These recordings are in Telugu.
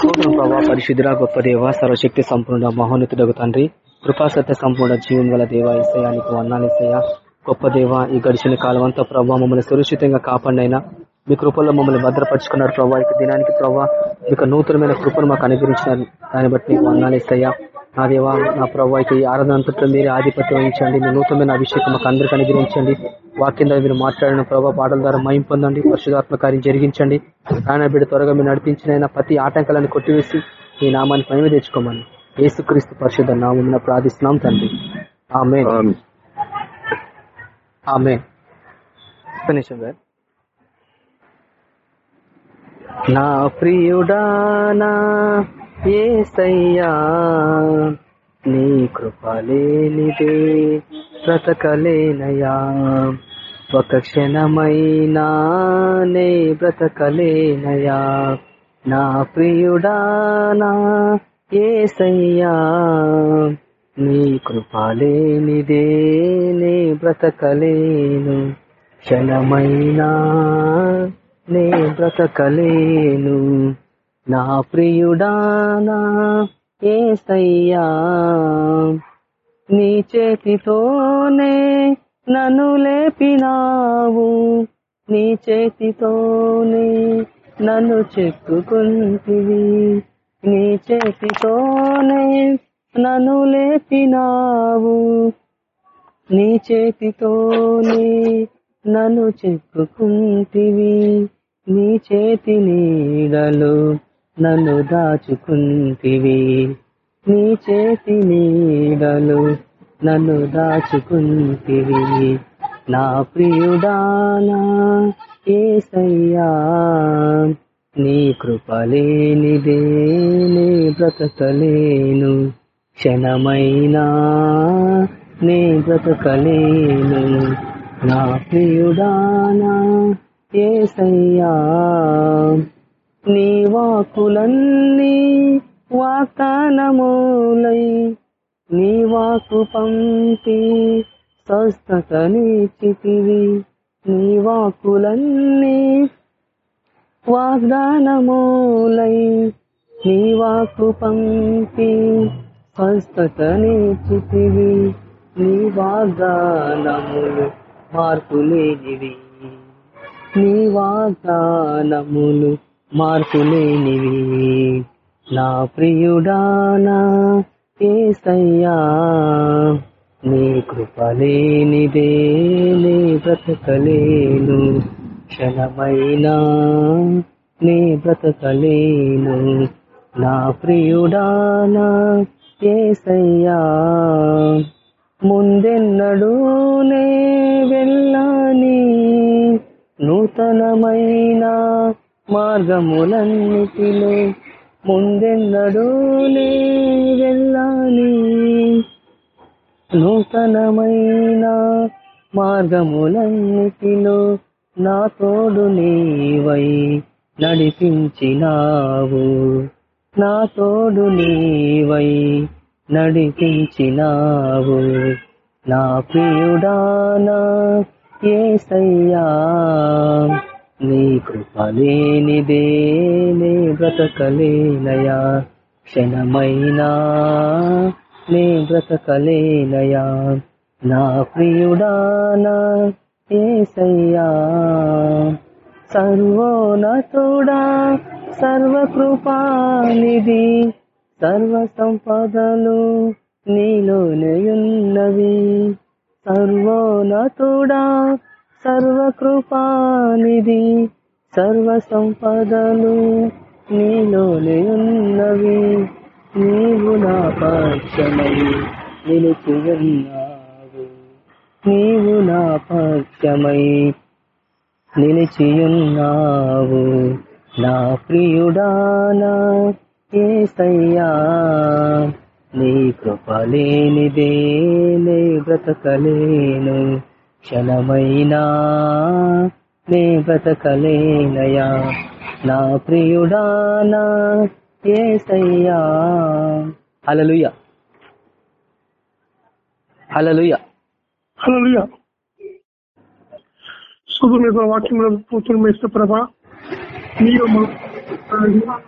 స్తోత్రం ప్రభా పరిశుద్ధుల గొప్ప దేవ సర్వశక్తి సంపూర్ణ మహోన్నతుడగు తండ్రి కృపాసత్య సంపూర్ణ జీవం గల దేవ ఇసయానికి వర్ణాలిసయ గొప్ప దేవ ఈ గడిచిన కాలం అంతా ప్రభావ మమ్మల్ని సురక్షితంగా కాపాడినైనా మీ కృపల్లో మమ్మల్ని భద్రపరుచుకున్నారు ప్రభా ఇక దినానికి ప్రభావ ఇక నూతనమైన కృపను మాకు అనుగ్రహించినారు. దాన్ని బట్టి మీకు నా దేవా నా ప్రభావ ఇక ఈ ఆరాధన అంతట్లో మీరు ఆధిపత్యం వహించండి. మీ నూతనమైన అభిషేకం మాకు అందరికి అనుగ్రహించండి. వాక్యం ద్వారా మీరు మాట్లాడిన ప్రభావ పాటల ద్వారా మయం పొందండి. పరిశుధాత్మ కార్యం జరిగించండి. ఆయన బిడ్డ త్వరగా మీరు నడిపించిన ప్రతి ఆటంకాలను కొట్టివేసి ఈ నామాన్ని పని తెచ్చుకోమని యేసుక్రీస్తు పరిశుద్ధ నామం ప్రార్థిస్తున్నాం తండ్రి. ఆమె ఆమె సార్. నా ప్రియుడానా ఏసయ్యా నీ కృపలేనిదే బ్రతకలేనయా ఒక క్షణమైనా నే బ్రతకలేనయా నా ప్రియుడానా ఏసయ్యా నీ కృపలేనిదే నే బ్రతకలేను. క్షణమైనా నే బ్రతకలేను. నా ప్రియుడానా ఏసయ్యా నీ చేతితోనే నన్ను లేపినావు. నీ చేతితోనే నన్ను చెక్కుకుంటివి. నీ చేతితోనే నన్ను లేపినావు. నీ చేతితోనే నన్ను చెక్కుకుంటివి. నీ చేతి నీడలు నన్ను దాచుకుంటివి. నీ చేతి నీడలు నన్ను దాచుకుంటివి. నా ప్రియుడానా ఏసయ్యా నీ కృపలేనిదే నే బ్రతకలేను. క్షణమైనా నే బ్రతకలేను. నా ప్రియుడానా ఏసయ్యా నీ వాకులన్నీ వాగ్దానమూలై నీ వాకు పంపి స్వస్థతనిచ్చితివి నీ వాకులన్నీ వాగ్దానమూలై నీ వాకు పంపి స్వస్థతనిచ్చితివి నీ వాగ్దానములు మార్పులేనివి నీ వాగ్దానములు మార్పులేనివి. నా ప్రియుడానా ఏసయ్యా నీ కృపలేనిదే నే బ్రతకలేను. క్షణమైనా నీ బ్రతకలేను. నా ప్రియుడానా ఏసయ్యా ముందెన్నడూ నే వెళ్ళాని. నూతనమైన మార్గములన్నిటిలో ముందెన్నడూ నే వెళ్ళాలి నూతనమైన మార్గములన్నిటిలో నా తోడు నీవై నడిపించినావు. నా తోడు నీవై నడిపించినావు. నా ప్రియుడానా ఏసయ్యా. నీ కృపలేనిదే నే బ్రతకలేనయా. క్షణమైనా నే బ్రతకలేనయా. నా ప్రియుడానా ఏసయ్యా. సర్వోనతుడా సర్వకృపానిది సర్వ సంపదలు నీలోనే ఉన్నవి. సర్వోనతుడా సర్వకృపానిధి సర్వ సంపదలు నీలోనే ఉన్నవి. నీవు నా పక్షమై నిలిచి ఉన్నావు. నీవు నా పక్షమై నిలిచియున్నావు నా ప్రియుడానా ఏసయ్యా నీ కృపలేనిదే నీ బ్రతకలేను. క్షణమైనా నే బ్రతకలేనయా? నా ప్రియుడానా ఏసయ్యా. హలలుయ హలలుయ అలలుయ శుభ మీద వాక్యంలో పోతున్న ప్రభ మీరు మా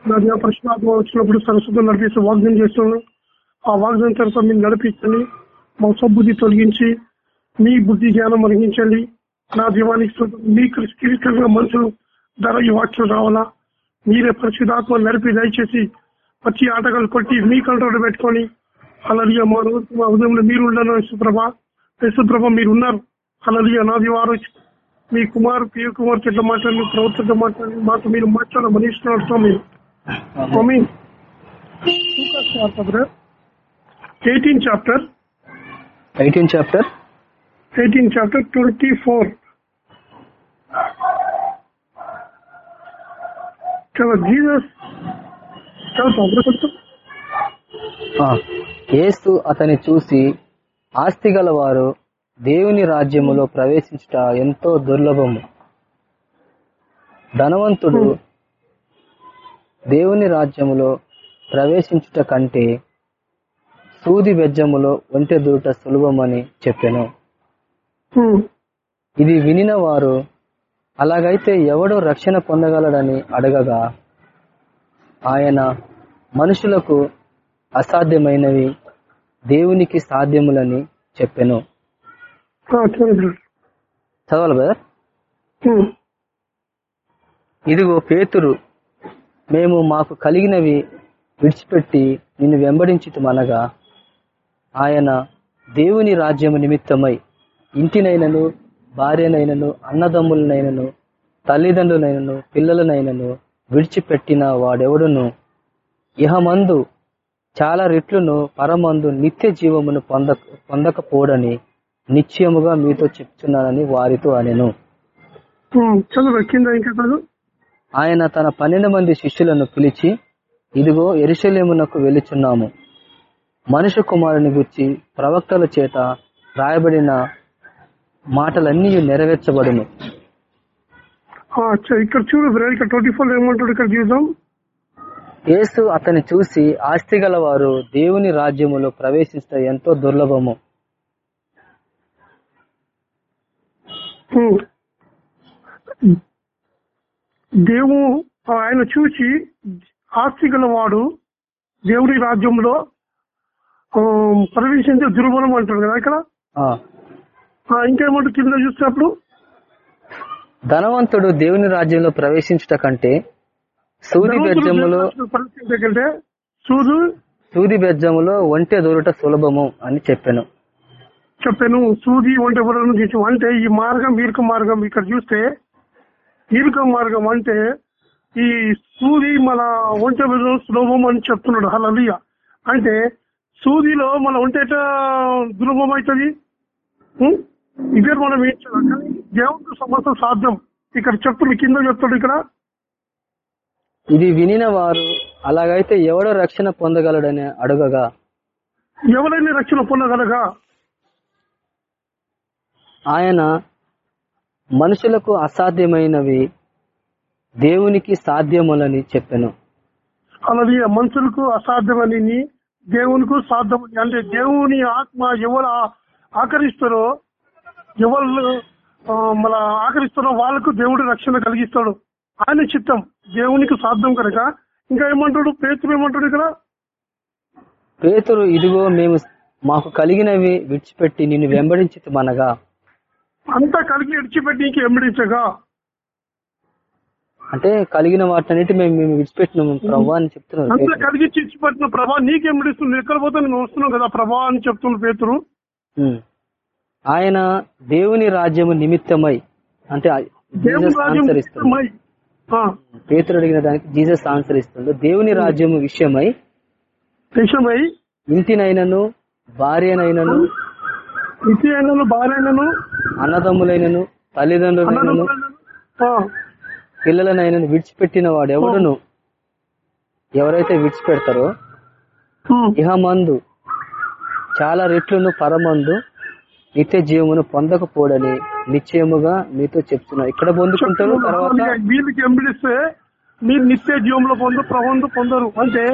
నా పరిశుభాత్మ వచ్చినప్పుడు సరస్వతం నడిపిస్తూ వాగ్దానం చేస్తున్నాను. ఆ వాగ్దానం తర్వాత మీరు నడిపించండి. మా సబ్బుద్ధి తొలగించి మీ బుద్ధి జ్ఞానం మరిగించండి నా దీవానికి. మీ క్రిస్టికల్గా మనుషులు ధర ఈ వాక్యం రావాలా? మీరే పరిశుధాత్మ నడిపి దయచేసి వచ్చి ఆటగాళ్ళు కొట్టి మీ కంట్రోల్ పెట్టుకొని అలలియ మా రోజు మా ఉదయంలో మీరు ఉండను యశుప్రభ యశుప్రభ మీరు ఉన్నారు అలలియ నా దీవారు మీ కుమార్ పి కుమార్ చెట్ల మాట్లాడి ప్రవర్తన మాట్లాడి మాతో మీరు మాట్లాడమని ఇస్తున్నారు స్వామి. స్వామి. Eighteen chapter. Eighteen chapter eighteen chapter twenty four చాలా జీసస్ చాలా సంతృప్తి యేసు అతని చూసి ఆస్తి గలవారు దేవుని రాజ్యములో ప్రవేశించుట ఎంతో దుర్లభము. ధనవంతుడు దేవుని రాజ్యములో ప్రవేశించుట కంటే సూది బెజ్జములో ఒంటె దూట సులభమని చెప్పెను. ఇది వినిన వారు అలాగైతే ఎవడో రక్షణ పొందగలడని అడగగా ఆయన మనుషులకు అసాధ్యమైనవి దేవునికి సాధ్యములని చెప్పెను. చదవాలి బ్రదర్ ఇదిగో పేతురు మేము మాకు కలిగినవి విడిచిపెట్టి నిన్ను వెంబడించితమనగా ఆయన దేవుని రాజ్యము నిమిత్తమై ఇంటినైనను భార్యనైనను అన్నదమ్ములనైనను తల్లిదండ్రులైనను పిల్లలనైనను విడిచిపెట్టిన వాడెవడును? ఇహమందు చాలా రెట్లును పరమందు నిత్య జీవమును పొంద పొందకపోడని నిశ్చయముగా మీతో చెప్తున్నానని వారితో అనెను. ఆయన తన పన్నెండు మంది శిష్యులను పిలిచి ఇదిగో ఎరుషలేమునకు వెళుచున్నాము మనుష్య కుమారుని గుచ్చి ప్రవక్తల చేత రాయబడిన మాటలన్నీ నెరవేర్చబడును. ఇక్కడ చూడు ఇక్కడ ట్వంటీ ఫోర్ ఏమంటాడు ఇక్కడ చూద్దాం యేసు అతని చూసి ఆస్తి గలవారు దేవుని రాజ్యములో ప్రవేశించడం ఎంతో దుర్లభము. దేవు ఆయన చూసి ఆస్తి గలవాడు దేవుని రాజ్యంలో ప్రవేశించే దుర్బలం అంటాడు కదా ఇక్కడ? ఇంకేమంటాడు కింద చూసినప్పుడు? ధనవంతుడు దేవుని రాజ్యంలో ప్రవేశించుట కంటే సూది బెజ్జములో సూదు సూది బెజ్జములో ఒంటె దొరుట సులభము అని చెప్పాను. చెప్పాను సూది వంట ఎవరన్నా చూసి అంటే ఈ మార్గం ఈర్క మార్గం ఇక్కడ చూస్తే ఈర్క మార్గం అంటే ఈ సూది మన ఒంట మీద సులభం అని చెప్తున్నాడు. హలలియ అంటే సూదిలో మన ఒంట ఎట్లా సులభం అవుతుంది ఇద్దరు మనం ఏం చేయాలి? కానీ దేవుడికి సమస్య సాధ్యం. ఇక్కడ చెప్తుంది కింద చెప్తాడు ఇక్కడ. ఇది వినిన వారు అలాగైతే ఎవడో రక్షణ పొందగలడని అడుగగా? ఎవరైనా రక్షణ పొందగలగా? ఆయన మనుషులకు అసాధ్యమైనవి దేవునికి సాధ్యములని చెప్పెను. అలాగే మనుషులకు అసాధ్యమని దేవునికి సాధ్యమని. అంటే దేవుని ఆత్మ ఎవరు ఆకరిస్తారో ఎవరు మన ఆకరిస్తారో వాళ్ళకు దేవుడు రక్షణ కలిగిస్తాడు. ఆయన చిత్తం. దేవునికి సాధ్యం కనుక. ఇంకా ఏమంటాడు? పేతులు ఏమంటాడు ఇక్కడ? పేతురు ఇదిగో మేము మాకు కలిగినవి విడిచిపెట్టి నిన్ను వెంబడించితమనగా అంతా కలిగి విడిచిపెట్టి ఇంక ఎంబడించగా అంటే కలిగిన వాటన్నిటి మేము మేము విడిచిపెట్టినాము ప్రభా అని చెప్తున్నారు అంతా పేతురు. కలిగి ఇచ్చిపెట్టిన ప్రభా నీకెంబడిస్తుంది ఎక్కడ పోతే నేను వస్తున్నావు కదా ప్రభా అని చెప్తున్న పేతురు. ఆయన దేవుని రాజ్యము నిమిత్తమై అంటే జీసస్ ఆన్సర్ ఇస్తుంది పేతురు అడిగిన దానికి జీసస్ ఆన్సర్ ఇస్తుంది దేవుని రాజ్యము విషయమై విషయమై ఇంటినైనను భార్యనైనను నిత్యైనను భార్యనను అన్నదమ్ములైనను తల్లిదండ్రులైనను పిల్లలనైనను విడిచిపెట్టిన వాడు ఎవడును? ఎవరైతే విడిచిపెడతారో ఇహమందు చాలా రెట్లును పరమందు నిత్య జీవమును పొందకపోడని నిశ్చయముగా మీతో చెప్తున్నా. ఇక్కడ పొందుకుంటారు తర్వాత వీళ్ళకి ఎంబడిస్తే మీరు నిత్య జీవంలో పొందు ప్రబంధు పొందరు. అంటే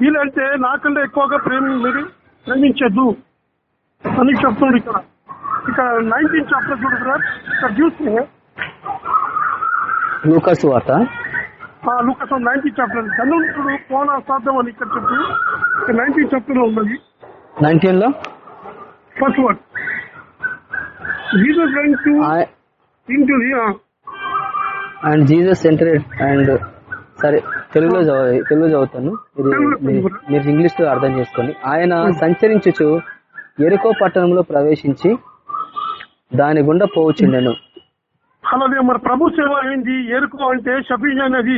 వీళ్ళంటే నాకంటే ఎక్కువగా ప్రేమ మీరు ప్రేమించద్దు అని చెప్తున్నాడు ఇక్కడ. ఇక్కడ నైన్టీన్ చాప్టర్ చూడు సార్. ఇక్కడ చూస్తే లూకాసు వార్త. లూకస్ నైన్టీన్ చాప్టర్ ధనుడు కోన సాధ్యం అని ఇక్కడ చెప్పు నైన్టీన్ చాప్టర్లో ఉన్నది. నైన్టీన్లో? First word Jesus went to into and Jesus entered and సరే తెలుగులో చదవ- తెలుగు చదువుతాను. మీరు మీరు- మీరు ఇంగ్లీష్లో అర్థం చేసుకోండి. ఆయన సంచరించుచు ఎరుకో పట్టణంలో ప్రవేశించి దాని గుండా పోవచ్చుండెను అలాగే మన ప్రభు సేవ ఏంటి ఎరుకు అంటే షఫీజ్ అనేది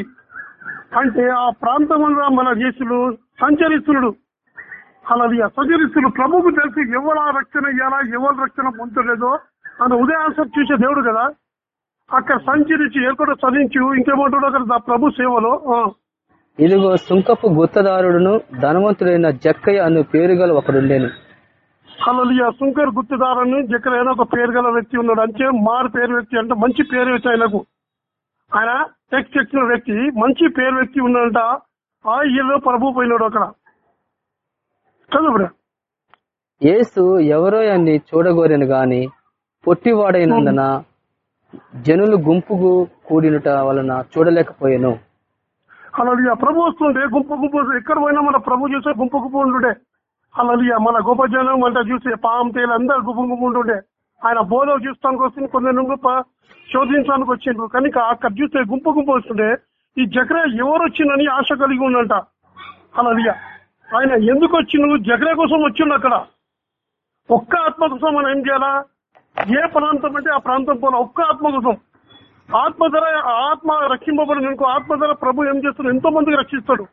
అంటే ఆ ప్రాంతంలో మన దేశులు సంచరిస్తుడు అలాది సంచరిస్తుడు ప్రభుకు తెలిసి ఎవరు రక్షణ ఇవ్వాలా ఎవరు రక్షణ పొందలేదో అని ఉదయాన్సర్ చూసే దేవుడు కదా? అక్కడ సంచరించి ఎక్కడ చదివించు ఇంకేమంటాడు అక్కడ ప్రభు సేవలో. ఇదిగో సుంకపు గుత్తదారుడును ధనవంతుడైన జక్కయ్య అను పేరు గల ఒకడుండేను. అలాది సుంకర్ గుర్తుదారని జక్కర అయినా ఒక పేరు గల వ్యక్తి ఉన్నాడు. అంటే మారు పేరు వ్యక్తి అంటే మంచి పేరు వ్యక్తి ఆయనకు. ఆయన టెక్స్ట్ ఎక్కిన వ్యక్తి మంచి పేరు వ్యక్తి ఉన్నాడంట. ఆ ఇల్లు ప్రభు పోయినాడు అక్కడ. చదువు యేసు ఎవరో అని చూడగోరెను గాని పొట్టివాడైనందున జనులు గుంపుకు కూడినట వలన చూడలేకపోయాను. అలాది ప్రభు వస్తుండే గుంపు గుంపు ఎక్కడ పోయినా మన ప్రభు చూసే గుంపు గుంపు ఉంటుండే మన గొప్ప జనం అంటే చూసే పాం తేలు అందరు గుంపు గుంపు ఉంటుండే ఆయన బోధ చూస్తానికి వస్తుంది కొందరు గొప్ప శోధించడానికి వచ్చిండ్రు. కనుక అక్కడ చూస్తే గుంపు గుంపు వస్తుండే ఈ జగ్ర ఎవరు వచ్చిందని ఆశ కలిగి ఉండంట. అలా ఆయన ఎందుకు వచ్చిండు? జగ్రే కోసం వచ్చిండు అక్కడ. ఒక్క ఆత్మ కోసం మనం ఏం చేయాలా? ఏ ప్రాంతం అంటే ఆ ప్రాంతం పోలా ఒక్క ఆత్మ కోసం ఆత్మ ధర ఆత్మ రక్షింపబడిన ఇంకో ఆత్మ ధర ప్రభు ఏం చేస్తాడు? ఎంతో మందికి రక్షిస్తాడు.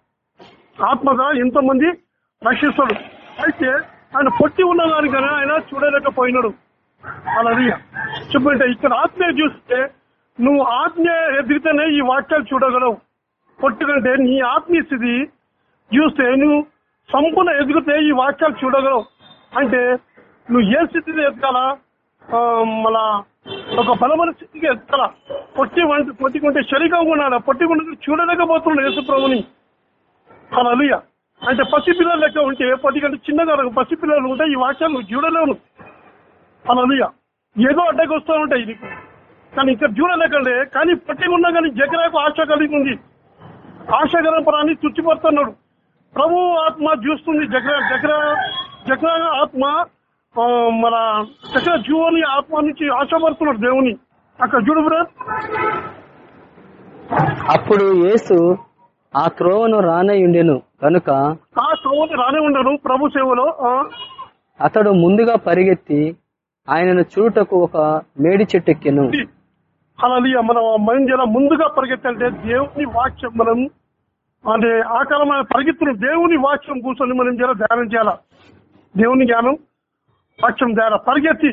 ఆత్మ ధర ఎంతో మంది రక్షిస్తాడు. అయితే ఆయన పొట్టి ఉన్న ఆయన చూడలేకపోయినాడు. అలాది చెప్పంటే ఇక్కడ ఆత్మీయ చూస్తే నువ్వు ఆత్మీయ ఎదిగితేనే ఈ వాక్యాలు చూడగలవు. పొట్టి కంటే నీ ఆత్మీయ స్థితి చూస్తే నువ్వు సంపూర్ణ ఎదిగితే ఈ వాక్యాలు చూడగలవు. అంటే నువ్వు ఏ స్థితిలో ఎదగాలా? మన ఒక బలమైన స్థితికి ఎత్తల పొట్టి వంటి పొట్టికుంటే శరీరంగా ఉండాలి? పొట్టికుంటే చూడలేకపోతున్నాడు యేసు ప్రభుని అలా అంటే పసిపిల్లలు లెక్క ఉంటే పొట్టికంటే చిన్నగా పసి పసిపిల్లలు ఉంటే ఈ వాక్యాలు నువ్వు చూడలేవు. అలా ఏదో అడ్డకి వస్తూ ఉంటాయి నీకు కానీ ఇక్కడ చూడలేకండి. కానీ పట్టిగా కానీ జగరాకు ఆశ కలిగి ఉంది ఆశగల ప్రాణి తుచ్చిపడుతున్నాడు ప్రభు ఆత్మ చూస్తుంది జగ్ర జగ్ర జగ్ర ఆత్మ మన జగ్ర జీవోని ఆత్మ నుంచి ఆశపడుతున్నాడు దేవుని. అక్కడ చూడు బ్రదర్. అప్పుడు యేసు ఆ త్రోవను రానయుండెను కనుక ఆ క్రమని రానే ఉండరు ప్రభు సేవలో. అతడు ముందుగా పరిగెత్తి ఆయనను చూడటకు ఒక మేడి చెట్టు ఎక్కెను. అలా మనం మైండ్ ఎలా ముందుగా పరిగెత్తాలంటే దేవుని వాక్యం మనం అంటే ఆ కాలం మనం పరిగెత్తున్న దేవుని వాక్యం కూర్చొని మనం చేయాలి ధ్యానం చేయాలా? దేవుని జ్ఞానం? పక్షం ద్వారా పరిగెత్తి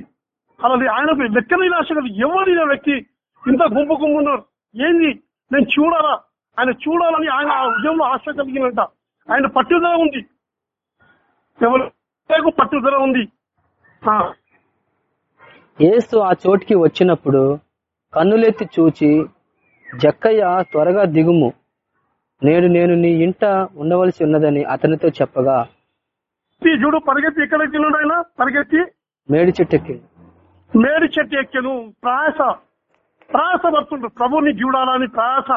అలాది ఆయనకు లెక్కలేని ఆశ కలిగి ఎవరైన వ్యక్తి. ఇంత గుంపు గుంపు ఉన్నారు. ఏంది? నేను చూడాలా ఆయన చూడాలని ఆయన ఆ ఉదయంలో ఆశ కలిగినంట. ఆయన పట్టుదల ఉంది. ఎవరు పట్టుదల ఉంది? ఏసు ఆ చోటికి వచ్చినప్పుడు కన్నులెత్తి చూచి జక్కయ్య త్వరగా దిగుము. నేడు నేను నీ ఇంట ఉండవలసి ఉన్నదని అతనితో చెప్పగా చూడు పరిగెత్తి ఎక్కడ ఎక్కినాడు ఆయన? పరిగెత్తి? మేడి చెట్టు ఎక్కి మేడి చెట్టు ఎక్కెను ప్రయాస ప్రయాస పడుతుండ్రు ప్రభుని చూడాలని ప్రయాస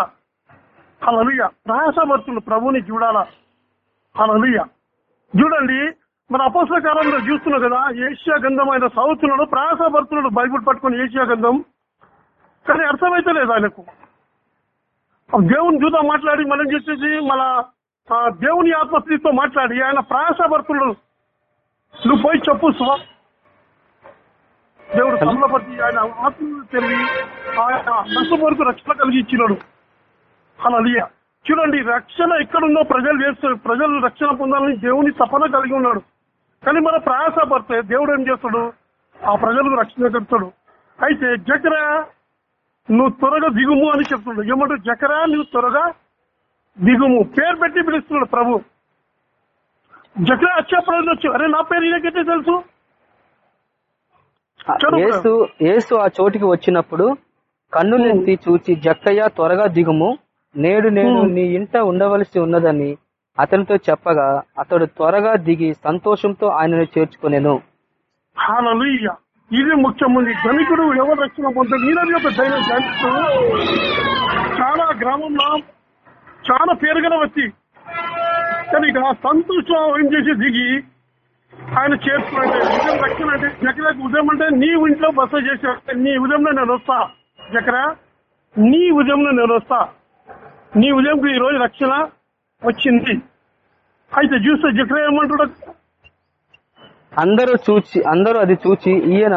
అలలుయ ప్రయాస పడుతుండ్రు ప్రభుని చూడాలా. అలలుయ చూడండి మన అపోసల కాలంలో చూస్తున్నాం కదా ఏషియా గంధం ఆయన చదువుతున్నాడు ప్రయాస పడుతున్నాడు బైబుల్ పట్టుకుని ఏషియా గంధం. కానీ అర్థమైతే లేదు ఆయనకు. దేవుని జూత మాట్లాడి మనం చేసేది మన ఆ, దేవుని ఆత్మస్త్రీతో మాట్లాడి ఆయన ప్రయాస పడుతున్నాడు నువ్వు పోయి చెప్పు స్వా. దేవుడు తమలపతి ఆయన ఆత్మను తెలివి ఆయన నష్టం వరకు రక్షణ కలిగి ఇచ్చినాడు. అలా చూడండి రక్షణ ఎక్కడుందో ప్రజలు చేస్తారు. ప్రజలు రక్షణ పొందాలని దేవుని తపన కలిగి ఉన్నాడు. కానీ మన ప్రయాస పడితే దేవుడు ఏం చేస్తాడు? ఆ ప్రజలకు రక్షణ కడతాడు అయితే జకర నువ్వు త్వరగా దిగుము అని చెప్తున్నాడు. ఏమంటాడు జకరా నువ్వు త్వరగా దిగుము పేరు పెట్టి పిలుస్తున్నాడు ప్రభు. జకరా వచ్చేప్పుడు వచ్చి అరే నా పేరు ఈయనకైతే తెలుసు? యేసు యేసు ఆ చోటికి వచ్చినప్పుడు కన్నులెత్తి చూచి జక్కయ్య త్వరగా దిగుము. నేడు నేను నీ ఇంట ఉండవలసి ఉన్నదని అతనితో చెప్పగా అతడు త్వరగా దిగి సంతోషంతో ఆయనను చేర్చుకునేను. ఇది ముఖ్యమంది. ధనికుడు ఎవరు రక్షణ ధనికుడు చాలా గ్రామంలో చాలా పేరుగల వచ్చి కానీ ఇక సంతోషం ఏం చేసి దిగి ఆయన చేసుకున్నాడు ఉదయం రక్షణ అంటే జకరకు ఉదయం అంటే నీ ఇంట్లో బస చేసే నీ ఉదయంలో నేను వస్తా. జకర నీ ఉదయంలో నేను వస్తా. నీ ఉదయంకు ఈ రోజు రక్షణ వచ్చింది. అయితే చూస్తే జకర ఏమంటాడు? అందరూ చూచి అందరూ అది చూచి ఈయన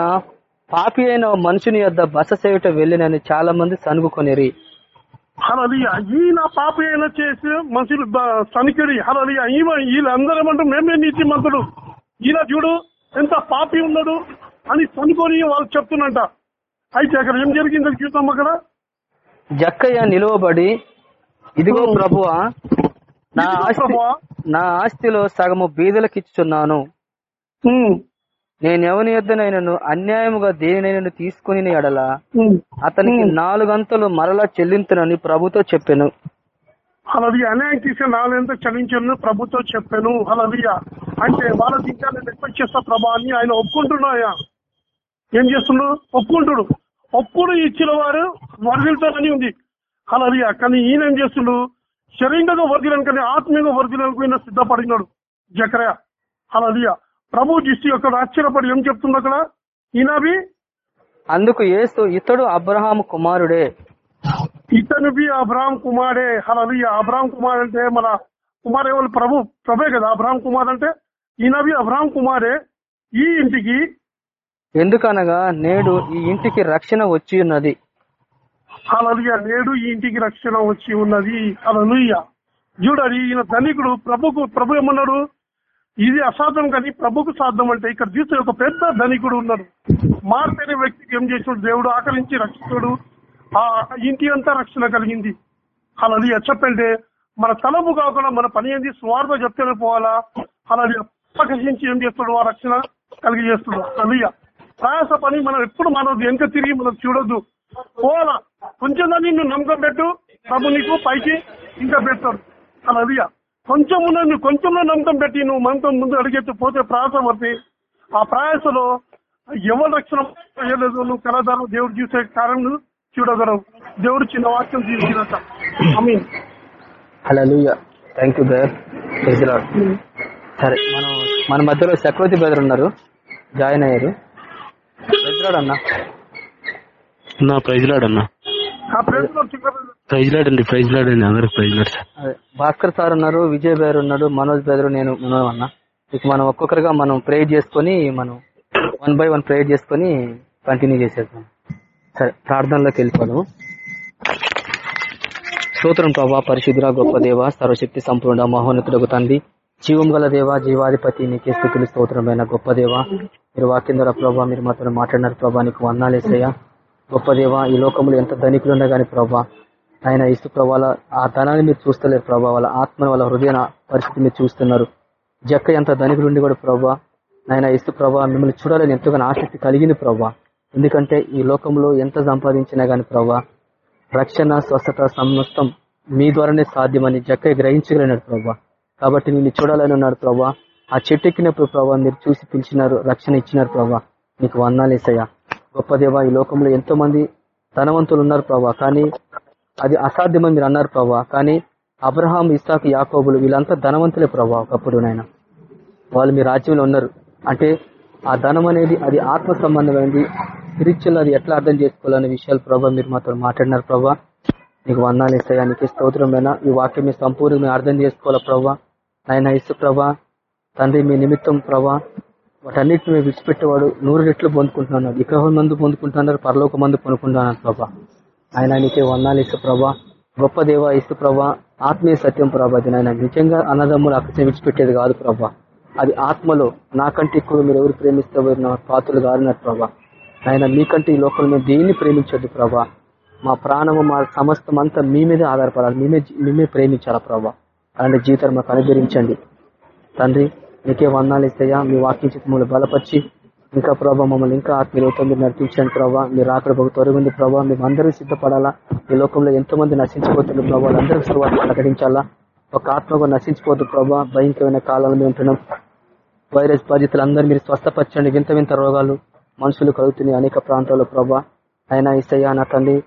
పాపి అయిన మనుషుని యొద్ద బస చేయుట వెళ్ళినని చాలా మంది సనుగుకొనిరి. హలలియ ఈయన పాప అయినా చేసి మనుషులు సనికిడి హలలియ ఈమె వీళ్ళందరూ మేమే నీతి మంతుడు ఈయన చూడు ఎంత పాపి ఉన్నాడు అని సనుకొని వాళ్ళు చెప్తున్నట. అయితే అక్కడ ఏం జరిగిందో చూద్దాం అక్కడ. జక్కయ్య నిలువబడి ఇదిగో ప్రభువా నా ఆస్తి. నా ఆస్తిలో సగము బీదలకిచ్చుచున్నాను. నేను ఎవని యొద్దనైనను అన్యాయముగా దేనినైనా తీసుకుని ఎడల అతనికి. నాలుగంతలు మరలా చెల్లింతునని ప్రభుతో చెప్పాను. హలలియ అన్యాయం తీసే నాలుగంత చలించను ప్రభుత్వం చెప్పాను. హలలియ అంటే వాళ్ళకి ఇంకా నేను ఎక్స్పెక్ట్ చేస్తా ప్రభా అని ఆయన ఒప్పుకుంటున్నాయా? ఏం చేస్తున్నాడు ఒప్పుకుంటుడు. ఒప్పుడు ఇచ్చిన వారు వర్ధిల్తారని ఉంది. హలలియ కానీ ఈయన ఏం చేస్తుండు? శరీరంగా వర్ధిలను కానీ ఆత్మీయంగా వర్ధిలకు ఈయన సిద్ధపడినాడు జకరయ. హలలియ ప్రభు దృష్టి యొక్క ఆశ్చర్యపడి ఏం చెప్తుంది అక్కడ? ఈయనవి అందుకు యేసు ఇతడు అబ్రహాము కుమారుడే. ఇతను బి అబ్రాహం కుమారే. హలలియ అబ్రాహం కుమార్ అంటే మన కుమార్ ఎవరు? ప్రభు ప్రభే కదా. అబ్రాహం కుమార్ అంటే ఈయన బి అబ్రాహం కుమారే. ఈ ఇంటికి ఎందుకనగా నేడు ఈ ఇంటికి రక్షణ వచ్చి ఉన్నది. హలలియ నేడు ఈ ఇంటికి రక్షణ వచ్చి ఉన్నది. హలలుయ చూడాలి ఈయన ధనికుడు ప్రభుకు ప్రభు ఏమన్నాడు? ఇది అసాధ్యం కానీ ప్రభుకు సాధ్యం అంటే ఇక్కడ చూస్తే ఒక పెద్ద ధనికుడు ఉన్నాడు. మార్తనే వ్యక్తికి ఏం చేసాడు దేవుడు ఆకలించి రక్షిస్తుడు ఆ ఇంటి అంతా రక్షణ కలిగింది. అలా చెప్పంటే మన తలపు కాకుండా మన పని ఏంది? స్వార్థ చెప్తేనే పోవాలా? అలా ఆకర్షించి ఏం చేస్తాడు? ఆ రక్షణ కలిగి చేస్తాడు. అలియ ప్రయాస పని మనం ఎప్పుడు మనం వెనక తిరిగి మనం చూడొద్దు. పోవాలా? కొంచెం దాన్ని నువ్వు నమ్మకం పెట్టు. ప్రభు నీకు పైకి ఇంకా పెడతాడు. అలా కొంచెం ఉన్న నువ్వు కొంచెంలో నమ్మకం పెట్టి నువ్వు మనతో ముందు అడిగెత్తి పోతే ప్రయాస పడితే ఆ ప్రయాసలో ఎవరు రక్షణ చేయలేదు? నువ్వు కలదారు దేవుడు చూసే కారణం చూడగలవు. దేవుడు చిన్న వాక్యం హల్లెలూయా. Thank you brother. సరే మనం మన మధ్యలో చక్రవర్తి బ్రదర్ ఉన్నారు. జాయిన్ అయ్యారు. ప్రైజ్ లార్డ్ అన్న. నా ప్రైజ్ ప్రైజ్ లాడ్ అండి ప్రైజ్ లాడ్ అండి అందరికి ప్రైజ్ లాడ్ సార్. అదే భాస్కర్ సార్ ఉన్నారు విజయ్ బ్రదర్ ఉన్నాడు మనోజ్ బ్రదర్ నేను ఉన్నాం అన్న ఇక మనం ఒక్కొక్కరుగా మనం ప్రే చేసుకొని మనం వన్ బై వన్ ప్రే చేసుకొని కంటిన్యూ చేసేద్దాం. సరే ప్రార్థనలోకి వెళ్ళిపోదాం. స్తోత్రం ప్రభా పరిశుద్ధుల గొప్ప దేవ సర్వశక్తి సంపూర్ణ మహోన్నతులకు తండ్రి. జీవం గల దేవ జీవాధిపతి నీకే స్థుతులు స్తోత్రమైన గొప్ప దేవ. మీరు వాక్యం ద్వారా ప్రభా మీరు మాతో మాట్లాడినారు ప్రభా నీకు వందాలేసయ్యా గొప్ప దేవ ఈ లోకంలో ఎంత ధనికులు ఉన్నా గానీ ప్రభా ఆయన ఇసు ప్రభావ ఆ ధనాన్ని మీరు చూస్తలేరు ప్రభా వాళ్ళ ఆత్మ వాళ్ళ హృదయ పరిస్థితి మీరు చూస్తున్నారు. జక్క ఎంత ధనికులు ఉండి కూడా ప్రభా ఆయన ఇసు ప్రభా మిమ్మల్ని చూడాలని ఎంతగానో ఆసక్తి కలిగింది ప్రభా. ఎందుకంటే ఈ లోకంలో ఎంత సంపాదించినా గానీ ప్రభా రక్షణ స్వస్థత సమస్తం మీ ద్వారానే సాధ్యమని జక్క గ్రహించగలిగినాడు ప్రభా. కాబట్టి నిన్ను చూడాలని ఉన్నాడు ప్రభా. ఆ చెట్టు ఎక్కినప్పుడు ప్రభా మీరు చూసి పిలిచినారు రక్షణ ఇచ్చినారు ప్రభా. నీకు వందాలేసయ్యా గొప్ప దేవ ఈ లోకంలో ఎంతో మంది ధనవంతులు ఉన్నారు ప్రభా. కానీ అది అసాధ్యమని మీరు అన్నారు ప్రభా. కానీ అబ్రహాం ఇస్సాక్ యాకోబులు వీళ్ళంతా ధనవంతులే ప్రభా ఒకప్పుడు నాయన. వాళ్ళు మీ రాజ్యంలో ఉన్నారు. అంటే ఆ ధనం అనేది అది ఆత్మ సంబంధమైనది స్పిరిచువల్ అది ఎట్లా అర్థం చేసుకోవాలనే విషయాలు ప్రభా మీరు మాతో మాట్లాడినారు ప్రభా. నీకు వందాలు ఇస్తాయా? నీకు స్తోత్రమైన ఈ వాక్యం మీ సంపూర్ణంగా అర్థం చేసుకోవాలా ప్రభా? నాయన ఇసు ప్రభా తండ్రి మీ నిమిత్తం ప్రభా వాటన్నిటిని విడిచిపెట్టేవాడు నూరు రెట్లు పొందుకుంటున్నాడు విగ్రహం మందు పొందుకుంటున్నారు పరలోక మందు పొందుకుంటున్నాను ప్రభా. ఆయన నీకే వందాలు ఇసు ప్రభా. గొప్ప దేవ ఇసు ప్రభా. ఆత్మీయ సత్యం ప్రభా అది నాయన. నిజంగా అన్నదమ్ములు అక్కడిని విడిచిపెట్టేది కాదు ప్రభా. అది ఆత్మలో నాకంటే ఎక్కువ మీరు ఎవరు ప్రేమిస్తే నా పాతులు గారినారు ప్రభా. ఆయన మీకంటే ఈ లోకంలో మీద దేన్ని ప్రేమించొద్దు ప్రభా. మా ప్రాణము మా సమస్తం అంతా మీ మీదే ఆధారపడాలి. మేమే మేమే ప్రేమించాలా ప్రభా. అలాంటి జీవితాన్ని మాకు అనుగ్రహించండి. తండ్రి నీకే వందాలు ఇస్తాయా? మీ వాక్యం మమ్మల్ని బలపరిచి ఇంకా ప్రభా మమ్మల్ని ఇంకా ఆత్మీయతో మీరు నడిపించండి ప్రభావ మీరు అక్కడ ఒక త్వరగుంది ప్రభా. మేము అందరూ సిద్ధపడాలా? ఈ లోకంలో ఎంతో మంది నశించిపోతున్నారు ప్రభా. వాళ్ళందరూ సువార్త ప్రకటించాలా? ఒక ఆత్మగా నశించిపోతుంది ప్రభావ భయంకరమైన కాలంలో మేము ఉంటున్నాం. వైరస్ బాధితులు అందరూ మీరు స్వస్థపరచండి. వింత వింత రోగాలు మనుషులు కలుగుతున్నాయి అనేక ప్రాంతాల్లో ప్రభా. అయినా ఇసయ్యా నా తండ్రి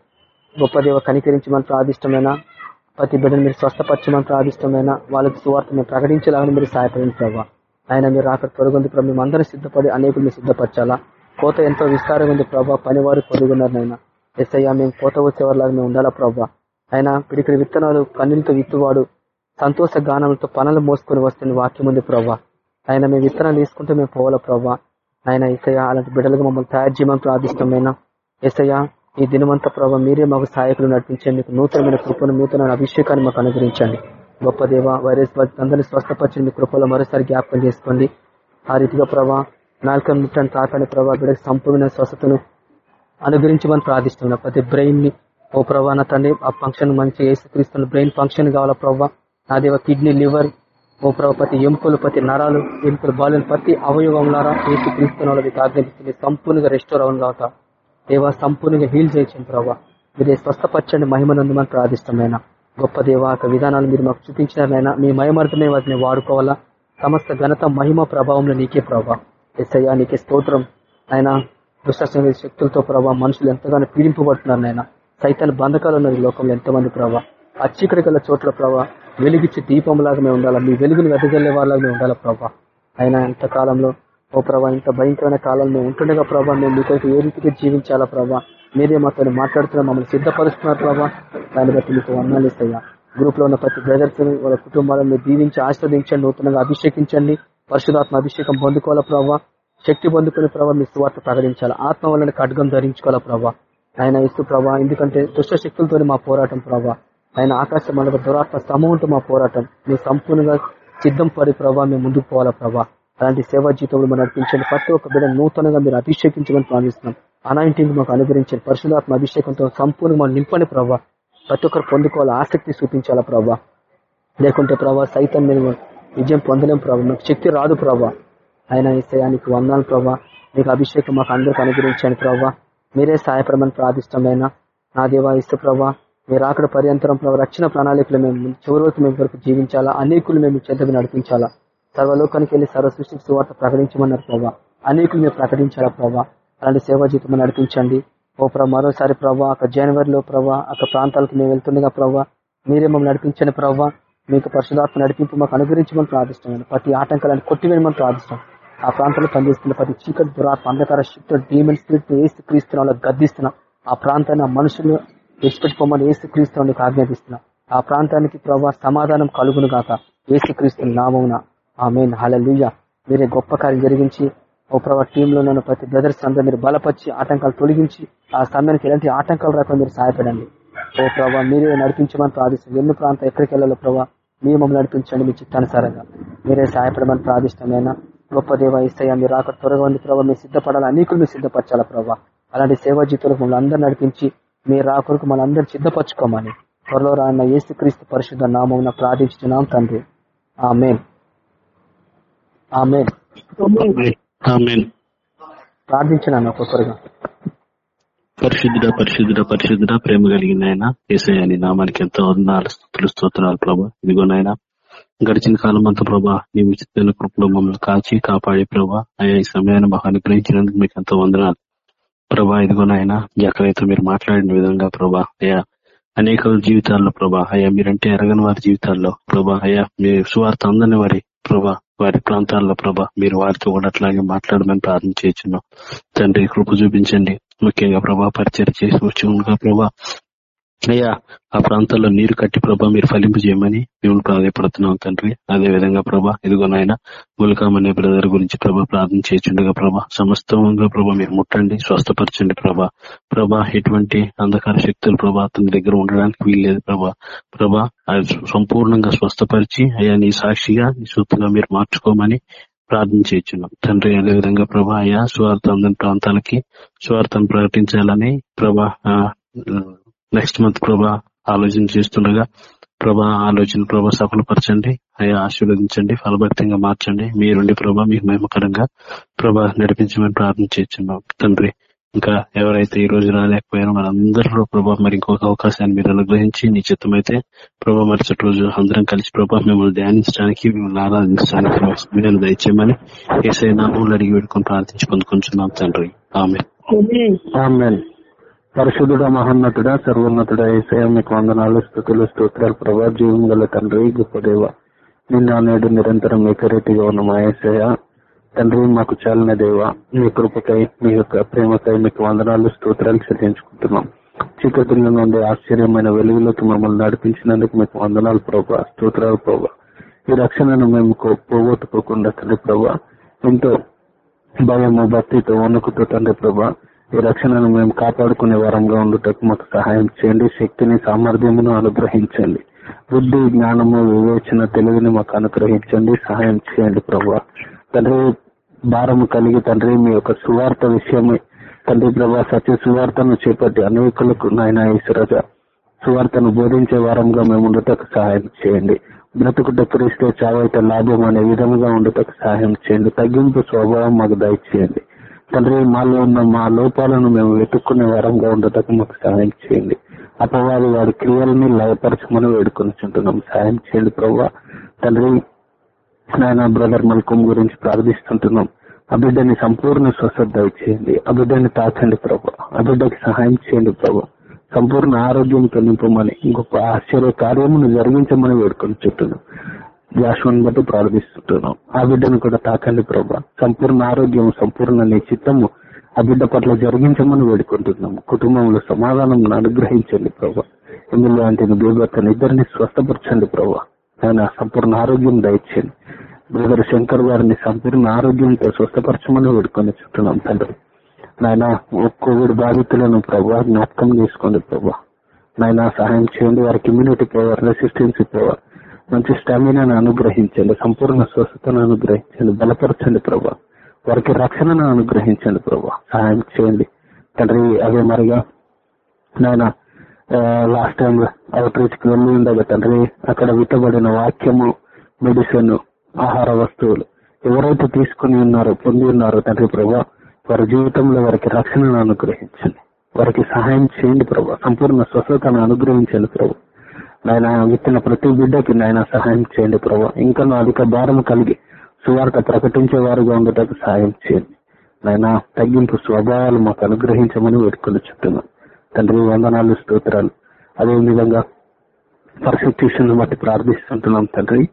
గొప్ప దేవ కనికరించి ప్రాదిష్టమైన ప్రతి బిడ్డను మీరు స్వస్థపరచమని ప్రాదిష్టమైన వాళ్ళకి సువార్త మేము ప్రకటించాలని మీరు సహాయపడండి ప్రభావ ఆయన మీరు అక్కడ తొలగింది ప్రభు మేము అందరూ సిద్ధపడి అనేకులు సిద్ధపరచాలా? కోత ఎంతో విస్తారంగా ఉంది ప్రభా పనివారు పొరుగున్నారు నాయన ఎస్ఐయా మేము కోత వచ్చేవారిలాగా మేము ఉండాలా ప్రభా? ఆయన పిడికిడి విత్తనాలు కన్నీళ్ళతో విత్తువాడు సంతోష గానంతో పనులు మోసుకొని వస్తున్న వాక్యం ఉంది ప్రభా. ఆయన మేము విత్తనాలు తీసుకుంటే మేము పోవాలా ప్రభావ ఆయన ఎస్ఐయా అలాంటి బిడ్డలుగా మమ్మల్ని తయారు చేయమని ప్రార్థిష్టమైన ఎస్ఐయా ఈ దినమంతా ప్రభావ మీరే మాకు సహాయకులు నడిపించండి మీకు నూతనమైన కృపను నూతన అభిషేకాన్ని మాకు అనుగ్రహించండి. గొప్ప దేవ వైరస్ అందరినీ స్వస్థపరిచిన మీ కృపలో మరోసారి జ్ఞాపకం చేసుకోండి. ఆ రీతిగా ప్రభా నాలుక ముట్టని తాకని ప్రభా బిడ్డకు సంపూర్ణ స్వస్థతను అనుగ్రహించమని ప్రార్థిస్తున్నాం. ప్రతి బ్రెయిన్ని ఓ ప్రభా నా తండ్రి ఆ ఫంక్షన్ మంచి ఏసుక్రీస్తున్న బ్రెయిన్ ఫంక్షన్ కావాలా ప్రభా? నా దేవ కిడ్నీ లివర్ ఓ ప్రభా ప్రతి ఎముకలు ప్రతి నరాలు ఎముకలు బాలు ప్రతి అవయవంలారా ఏసు క్రీస్తున్న వాళ్ళకి ఆజ్ఞాపిస్తుంది సంపూర్ణంగా రెస్టోర్ అవును కాక దేవ సంపూర్ణంగా హీల్ చేయించండి ప్రభా. మీరు స్వస్థపరచండి మహిమనందమని ప్రార్థిష్టమైన గొప్ప దేవ విధానాలు మీరు మాకు చూపించినారనైనా మీ మయమర్థమే వాటిని వాడుకోవాలా. సమస్త ఘనత మహిమ ప్రభావంలో నీకే ప్రభా. ఎస్ఐయా నీకే స్తోత్రం. ఆయన దుష్ట శక్తులతో ప్రభావ మనుషులు ఎంతగానో పీడింపబడుతున్నారు నాయన. సైతాన్ని బంధకాలు ఉన్న ఈ లోకంలో ఎంతమంది ప్రభావ అచ్చికడి గల చోట్ల ప్రభావ వెలిగించి దీపంలాగా మేము ఉండాలా. మీ వెలుగును వెదజల్లే వాళ్ళగా మేము ఉండాలా ప్రభా. ఆయన ఎంత కాలంలో ఓ ప్రభా ఇంత భయంకరమైన కాలంలో ఉంటుండగా ప్రభావ మేము మీకైతే ఏ రీతిగా జీవించాలా ప్రభా? మీరే మాతో మాట్లాడుతున్నారు మమ్మల్ని సిద్ధపరుస్తున్నారు ప్రభావ దాన్ని బట్టి మీకు వర్ణాలు ఇస్తాయా. గ్రూప్లో ఉన్న ప్రతి బ్రదర్స్ వాళ్ళ కుటుంబాలను మీరు దీవించి ఆస్వాదించండి నూతనంగా అభిషేకించండి. పరిశుధాత్మ అభిషేకం పొందుకోవాలా ప్రభావ శక్తి పొందుకునే ప్రభావ మీ సువార్త ప్రకటించాలి. ఆత్మ వలన ఖడ్గం ధరించుకోవాలా ప్రభా. ఆయన ఇసు ప్రభా ఎందుకంటే దుష్ట శక్తులతో మా పోరాటం ప్రభావ ఆయన ఆకాశం మన దురాత్మ సమూహంతో మా పోరాటం. మీ సంపూర్ణంగా సిద్ధం పడి ప్రభావ మేము ముందుకు పోవాలా ప్రభావ అలాంటి సేవా జీవితంలో మనం నడిపించండి. ప్రతి ఒక్క బిడ్డ నూతనంగా మీరు అభిషేకించమని ప్రార్థిస్తున్నాం. అనాయింటింగ్ మాకు అనుగ్రహించండి. పరిశుధాత్మ అభిషేకంతో సంపూర్ణంగా నింపని ప్రభావ ప్రతి ఒక్కరు పొందుకోవాలి. ఆసక్తి చూపించాలా ప్రభా. లేకుంటే ప్రభా సైతం మేము విజయం పొందలేం ప్రభా. మాకు శక్తి రాదు ప్రభా. ఆయన ఇసయానికి వందాలు ప్రభా. మీకు అభిషేకం మాకు అందరికి అనుగ్రహించండి ప్రభా. మీరే సహాయపడమని ప్రార్థిష్టమైన. నా దేవా ఇస్తు ప్రభా మీరు అక్కడ పర్యంతరం ప్రభావ రక్షణ ప్రణాళికలు మేము చివరి వరకు మేము వరకు జీవించాలా? అనేకులు మేము చెంతకు నడిపించాలా? సర్వలోకానికి వెళ్ళి సర్వ సృష్టికి సువార్త ప్రకటించమన్నారు ప్రభా. అనేకులు మేము ప్రకటించాలా ప్రభావ అలాంటి సేవా జీవితం నడిపించండి. ఓ ప్రభా మరోసారి ప్రభా అక్కడ జనవరిలో ప్రభా అక్కడ ప్రాంతాలకు మేము వెళ్తుండగా ప్రభా మీరే మమ్మల్ని నడిపించండి ప్రభా. మీకు పరిశుధాత్మ నడిపింపు మాకు అనుగ్రహించమని ప్రార్థిస్తున్నాను ప్రతి ఆటంకాలను కొట్టివేయమని ప్రార్థిస్తాం ఆ ప్రాంతంలో పనిచేస్తున్న ప్రతి చీకటి దురాత్మ అంధకార శక్తులు డీమన్ స్పిరిట్ ఏసు క్రీస్తున్నా గద్దిస్తున్నాం. ఆ ప్రాంతాన్ని ఆ మనుషులు విడిచిపెట్టుకోమని ఏసు క్రీస్తున్నా ఆజ్ఞాపిస్తున్నా. ఆ ప్రాంతానికి ప్రభావ సమాధానం కలుగును గాక ఏసు క్రీస్తు నామమున. ఆ హలలుయ్య మీరే గొప్ప కార్యం జరిగించి ఓ ప్రభా టీంలో నన్ను ప్రతి బ్రదర్స్ అందరూ మీరు బలపరిచి ఆటంకాలు తొలగించి ఆ సమయానికి ఎలాంటి ఆటంకాలు రాకుండా మీరు సహాయపడండి. ఓ ప్రభావ మీరే నడిపించమని ప్రార్థిస్తాం ఎన్ని ప్రాంతం ఎక్కడికి వెళ్ళాలో ప్రభా మీరు మమ్మల్ని నడిపించండి మీ చిత్తానుసారంగా. మీరే సహాయపడమని ప్రార్థిష్టమైన గొప్ప దేవ ఇస్తాయా మీరు అక్కడ త్వరగా ఉంది ప్రభావ మీరు సిద్ధపడాలి? అనేకులు మీరు సిద్ధపరచాలా ప్రభావ అలాంటి సేవా జీతులకు మమ్మల్ని అందరూ నడిపించి మీరు ఆ కొరకు మన అందరు సిద్ధపరచుకోమని త్వరలో రాన్న ఏసుక్రీస్తు పరిశుద్ధ నామం ప్రార్థించున్నాం తండ్రి. ఆమె ఆమె ప్రార్థించినాను ఒక్కొక్కరుగా. పరిశుద్ధుడ పరిశుద్ధుడ పరిశుద్ధుడ ప్రేమ కలిగిన ఆయన ఏసయ్య నామానికి ఎంతో వందనాలు స్థుతులు స్తోత్రాలు ప్రభా. ఇదిగోనైనా గడిచిన కాలం అంతా ప్రభా నీ విచిత్ర కృపలో మమ్మల్ని కాచి కాపాడే ప్రభా. అయ్యా ఈ సమయాన్ని మాకు అనుగ్రహించినందుకు మీకు ఎంతో వందనాలు. ప్రభా ఇదిగోనైనా ఎక్కడైతే మీరు మాట్లాడిన విధంగా ప్రభా అయ్యా అనేక జీవితాల్లో ప్రభా అయ్యా మీరంటే ఎరగని వారి జీవితాల్లో ప్రభా అయ్యా మీ సువార్త అందని వారి ప్రభా వారి ప్రాంతాల్లో ప్రభా మీరు వారితో కూడా అట్లాగే మాట్లాడమని ప్రార్థన చేస్తున్నాం తండ్రి కృప చూపించండి. ముఖ్యంగా ప్రభా పరిచయం చేసి వచ్చి ప్రభా అయ్యా ఆ ప్రాంతాల్లో నీరు కట్టి ప్రభా మీరు ఫలింపు చేయమని మేము ప్రాధాయపడుతున్నాం తండ్రి. అదే విధంగా ప్రభా ఇదిగో ఇదిగోనైన అనే బ్రదర్ గురించి ప్రభా ప్రార్థన చేస్తుండగా ప్రభా సమస్తంగా ప్రభా మీరు ముట్టండి స్వస్థపరచండి ప్రభా. ప్రభా ఎటువంటి అంధకార శక్తులు ప్రభా అతని దగ్గర ఉండడానికి వీల్లేదు ప్రభా. ప్రభా సంపూర్ణంగా స్వస్థపరిచి అయ్యా నీ సాక్షిగా నీ సూత్రంగా మీరు మార్చుకోమని ప్రార్థన చేస్తున్నాం. తండ్రి అదేవిధంగా ప్రభా అయ్యా స్వార్థ అందరి ప్రాంతాలకి స్వార్థం ప్రకటించాలని ప్రభా నెక్స్ట్ మంత్ ప్రభా ఆలోచన చేస్తుండగా ప్రభా ఆలోచన ప్రభా సఫలపరచండి అయ్యా ఆశీర్వదించండి ఫలభరితంగా మార్చండి. మీరుండి ప్రభా మీకు మహిమకరంగా ప్రభా నడిపించమని ప్రార్థన చేస్తున్నాం. తండ్రి ఇంకా ఎవరైతే ఈ రోజు రాలేకపోయారో మనందరిలో ప్రభా మరి ఇంకొక అవకాశాన్ని మీరు అనుగ్రహించి నీ చిత్తమైతే ప్రభా మరుసటి రోజు అందరం కలిసి ప్రభా మిమ్మల్ని ధ్యానించడానికి మిమ్మల్ని ఆరాధించడానికి మీరు దయచేయమని ఏసై నామంలో అడిగి పెట్టుకుని ప్రార్థించి పొందుకుంటున్నాం తండ్రి. ఆమె పరిశుద్ధుడ మహోన్నతుడ సర్వోన్నతుడ ఏసయ మీకు వందనాలు స్థుతులు స్తోత్రాలు. ప్రభా జీవం గల తండ్రి గొప్పదేవ నిన్న నేడు నిరంతరం ఏకరీతిగా ఉన్న. మా ఏసయ తండ్రి మాకు చాలిన దేవ మీ కృపకై మీ యొక్క ప్రేమకై మీకు వందనాలు స్తోత్రాలు చెల్లించుకుంటున్నాం. చీకటిలో నుండి ఆశ్చర్యమైన వెలుగులోకి మమ్మల్ని నడిపించినందుకు మీకు వందనాలు ప్రభా స్తోత్రాలు ప్రభా. ఈ రక్షణను మేము పోగొట్టుకోకుండా తండ్రి ప్రభా ఎంతో భయము భక్తితో వణుకుతో తండ్రి ప్రభా ఈ రక్షణను మేము కాపాడుకునే వారంగా ఉండుటకు మాకు సహాయం చేయండి. శక్తిని సామర్థ్యమును అనుగ్రహించండి. బుద్ధి జ్ఞానము వివేచన తెలివిని మాకు అనుగ్రహించండి. సహాయం చేయండి ప్రభా. తండ్రి భారము కలిగి తండ్రి మీ యొక్క సువార్త విషయమై తండ్రి ప్రభా సత్య సువార్తను చేపట్టి అనేకులకు నాయన ఈశ్వరజ సువార్తను బోధించే వారంగా మేము ఉండటకు సహాయం చేయండి. బ్రతుకుట క్రీస్తే చావైతే లాభం అనే విధంగా ఉండటకు సహాయం చేయండి. తగ్గింపు స్వభావం మాకు దయచేయండి. తండ్రి మాలో ఉన్న మా లోపాలను మేము వెతుక్కునే వారంగా ఉండటకు మాకు సహాయం చేయండి. అపవాది వాడి క్రియలని లయపరచమని వేడుకొనిచుంటున్నాం సహాయం చేయండి ప్రభా తండ్రి నాయన బ్రదర్ మల్కం గురించి ప్రార్థిస్తుంటున్నాం. ఆ బిడ్డని సంపూర్ణ స్వస్థత దయచేయండి ఆ బిడ్డని తాకండి ప్రభా ఆ బిడ్డకి సహాయం చేయండి ప్రభు సంపూర్ణ ఆరోగ్యంతో నింపమని గొప్ప ఆశ్చర్య కార్యమును జరిగించమని వేడుకొని చుట్టున్నాం జాషువన్ బట్టి ప్రార్థిస్తుంటున్నాం ఆ బిడ్డను కూడా తాకండి ప్రభా. సంపూర్ణ ఆరోగ్యం సంపూర్ణ నీ చిత్తము ఆ బిడ్డ పట్ల జరిగించమని వేడుకుంటున్నాము. కుటుంబంలో సమాధానం అనుగ్రహించండి ప్రభా. ఇందులో అంటే బేబత్తని ఇద్దరిని స్వస్థపరచండి ప్రభా. ఆయన సంపూర్ణ ఆరోగ్యం దయచేయండి. బ్రదర్ శంకర్ గారిని సంపూర్ణ ఆరోగ్యంతో స్వస్థపరచమని వేడుకొని చుట్టున్నాం తండ్రి. నాయన కోవిడ్ బాధితులను ప్రభా జ్ఞాపకం చేసుకోండి ప్రభా. నాయన సహాయం చేయండి. వారికి ఇమ్యూనిటీ పవర్ రెసిస్టెన్సీ పవర్ మంచి స్టామినాను అనుగ్రహించండి సంపూర్ణ స్వస్థతను అనుగ్రహించండి బలపరచండి ప్రభా. వారికి రక్షణను అనుగ్రహించండి ప్రభా. సహాయం చేయండి. తండ్రి అదే మరిగా నాయన లాస్ట్ టైం అవుట్ రీచ్కి వెళ్ళి ఉండగా తండ్రి అక్కడ విటబడిన వాక్యము మెడిసిన్ ఆహార వస్తువులు ఎవరైతే తీసుకుని ఉన్నారో పొంది ఉన్నారో తండ్రి ప్రభా వారి జీవితంలో వారికి రక్షణను అనుగ్రహించండి. వారికి సహాయం చేయండి ప్రభా. సంపూర్ణ స్వస్థతను అనుగ్రహించండి ప్రభు. నాయన విత్తిన ప్రతి బిడ్డకి నాయన సహాయం చేయండి ప్రభా. ఇంకా అధిక భారం కలిగి సువార్త ప్రకటించే వారుగా ఉండటకు సహాయం చేయండి. నాయన తగ్గింపు స్వభావాలు మాకు అనుగ్రహించమని వేడుకొని చెప్తున్నాం. తండ్రి వందనాలు స్తోత్రాలు. అదే విధంగా పర్సిక్యూషన్ బట్టి ప్రార్థిస్తుంటున్నాం తండ్రి.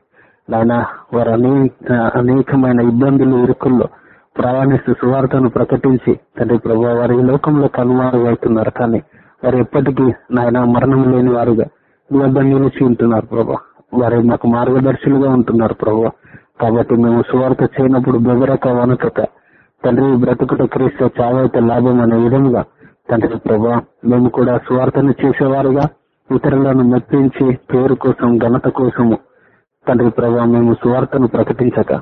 నాయన వారు అనేక అనేకమైన ఇబ్బందులు ఇరుకుల్లో ప్రయాణిస్తూ సువార్తను ప్రకటించి తండ్రి ప్రభు వారి లోకంలో కనుమారు అవుతున్నారు కానీ వారు ఎప్పటికీ నాయన మరణం లేని వారుగా మీ వద్ద నిలిచి ఉంటున్నారు ప్రభా. వారు మాకు మార్గదర్శులుగా ఉంటున్నారు ప్రభా. కాబట్టి మేము సువార్త చేయనప్పుడు బెదరక వనకక. తండ్రి బ్రతుకుట క్రీస్తు చావైతే లాభం అనే విధంగా తండ్రి ప్రభా మేము కూడా సువార్తను చేసేవారుగా. ఇతరులను మెప్పించి పేరు కోసం ఘనత కోసము తండ్రి ప్రభా మేము సువార్తను ప్రకటించక.